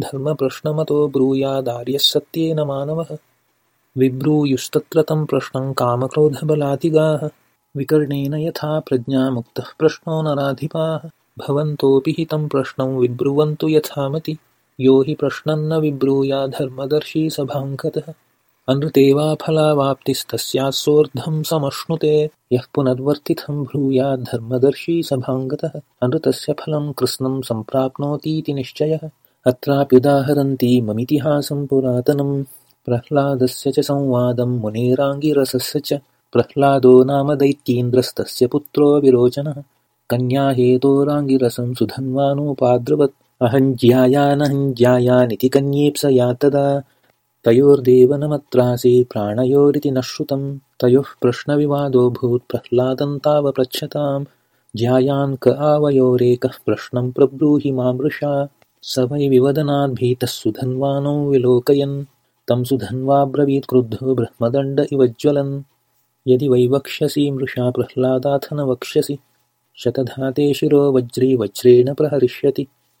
धर्मप्रश्नमतो ब्रूयादार्यः सत्येन मानवः। विब्रूयुस्तत्र तं प्रश्नं कामक्रोधबलातिगाः विकर्णेन यथा प्रज्ञामुक्तः प्रश्नो नराधिपाः। भवन्तोऽपि हि तं प्रश्नं विब्रुवन्तु यथामति। यो हि प्रश्नं न विब्रूयाद्धर्मदर्शी सभाङ्कतः अनृते वा फलावाप्तिस्तस्यास्सोर्ध्वं समश्नुते। यः पुनर्वर्तितं ब्रूयाद्धर्मदर्शी सभाङ्गतः अनृतस्य फलं कृत्स्नं सम्प्राप्नोतीति निश्चयः अत्राप्युदाहरन्तीममितिहासं पुरातनं प्रह्लादस्य च संवादं मुनेराङ्गिरसस्य च प्रह्लादो नाम दैत्येन्द्रस्तस्य पुत्रो विरोचनः कन्याहेतोराङ्गिरसं सुधन्वानुपाद्रवत्। अहञ्ज्यायानहञ्ज्यायानिति कन्येप्सया तदा। तयोर्देवनमत्रासि प्राणयोरिति न श्रुतं तयोः प्रश्नविवादोऽभूत् प्रह्लादं तावपृच्छतां ज्यायान् क आवयोरेकः प्रश्नं प्रब्रूहि मामृषा स वै विवदनाद्भीतः सुधन्वानो विलोकयन्। तं सुधन्वाब्रवीत् क्रुद्धो ब्रह्मदण्ड इव ज्वलन्। यदि वै वक्ष्यसि मृषा प्रह्लादाथ न वक्ष्यसि। शतधा ते शिरो वज्री वज्रेण प्रहरिष्यति